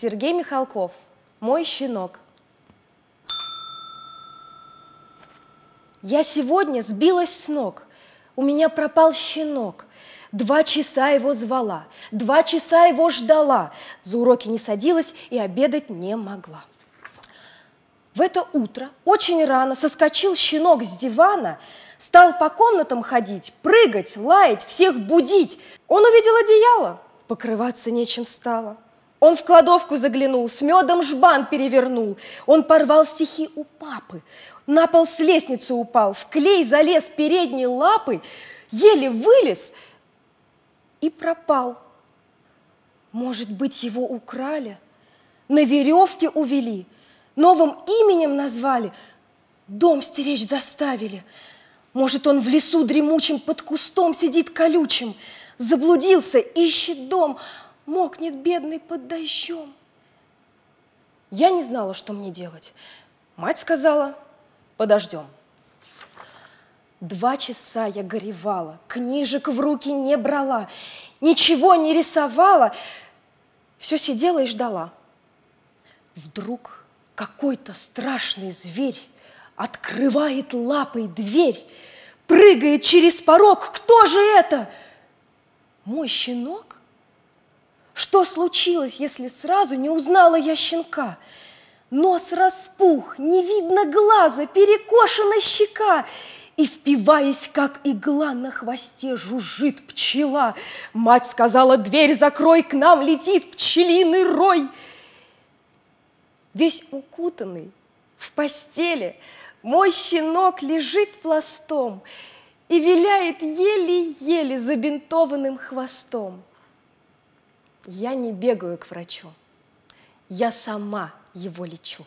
Сергей Михалков. Мой щенок. Я сегодня сбилась с ног. У меня пропал щенок. Два часа его звала, два часа его ждала. За уроки не садилась и обедать не могла. В это утро очень рано соскочил щенок с дивана, стал по комнатам ходить, прыгать, лаять, всех будить. Он увидел одеяло, покрываться нечем стало. Он в кладовку заглянул, с медом жбан перевернул. Он порвал стихи у папы, на пол с лестницы упал, в клей залез передней лапой, еле вылез и пропал. Может быть, его украли, на веревке увели, новым именем назвали, дом стеречь заставили. Может, он в лесу дремучим под кустом сидит колючим, заблудился, ищет дом, мокнет бедный под дождем. Я не знала, что мне делать. Мать сказала, подождем. Два часа я горевала, книжек в руки не брала, ничего не рисовала, все сидела и ждала. Вдруг какой-то страшный зверь открывает лапой дверь, прыгает через порог. Кто же это? Мой щенок? Что случилось, если сразу не узнала я щенка? Нос распух, не видно глаза, перекошена щека. И, впиваясь, как игла на хвосте, жужжит пчела. Мать сказала, дверь закрой, к нам летит пчелиный рой. Весь укутанный в постели, мой щенок лежит пластом и виляет еле-еле забинтованным хвостом. Я не бегаю к врачу, я сама его лечу.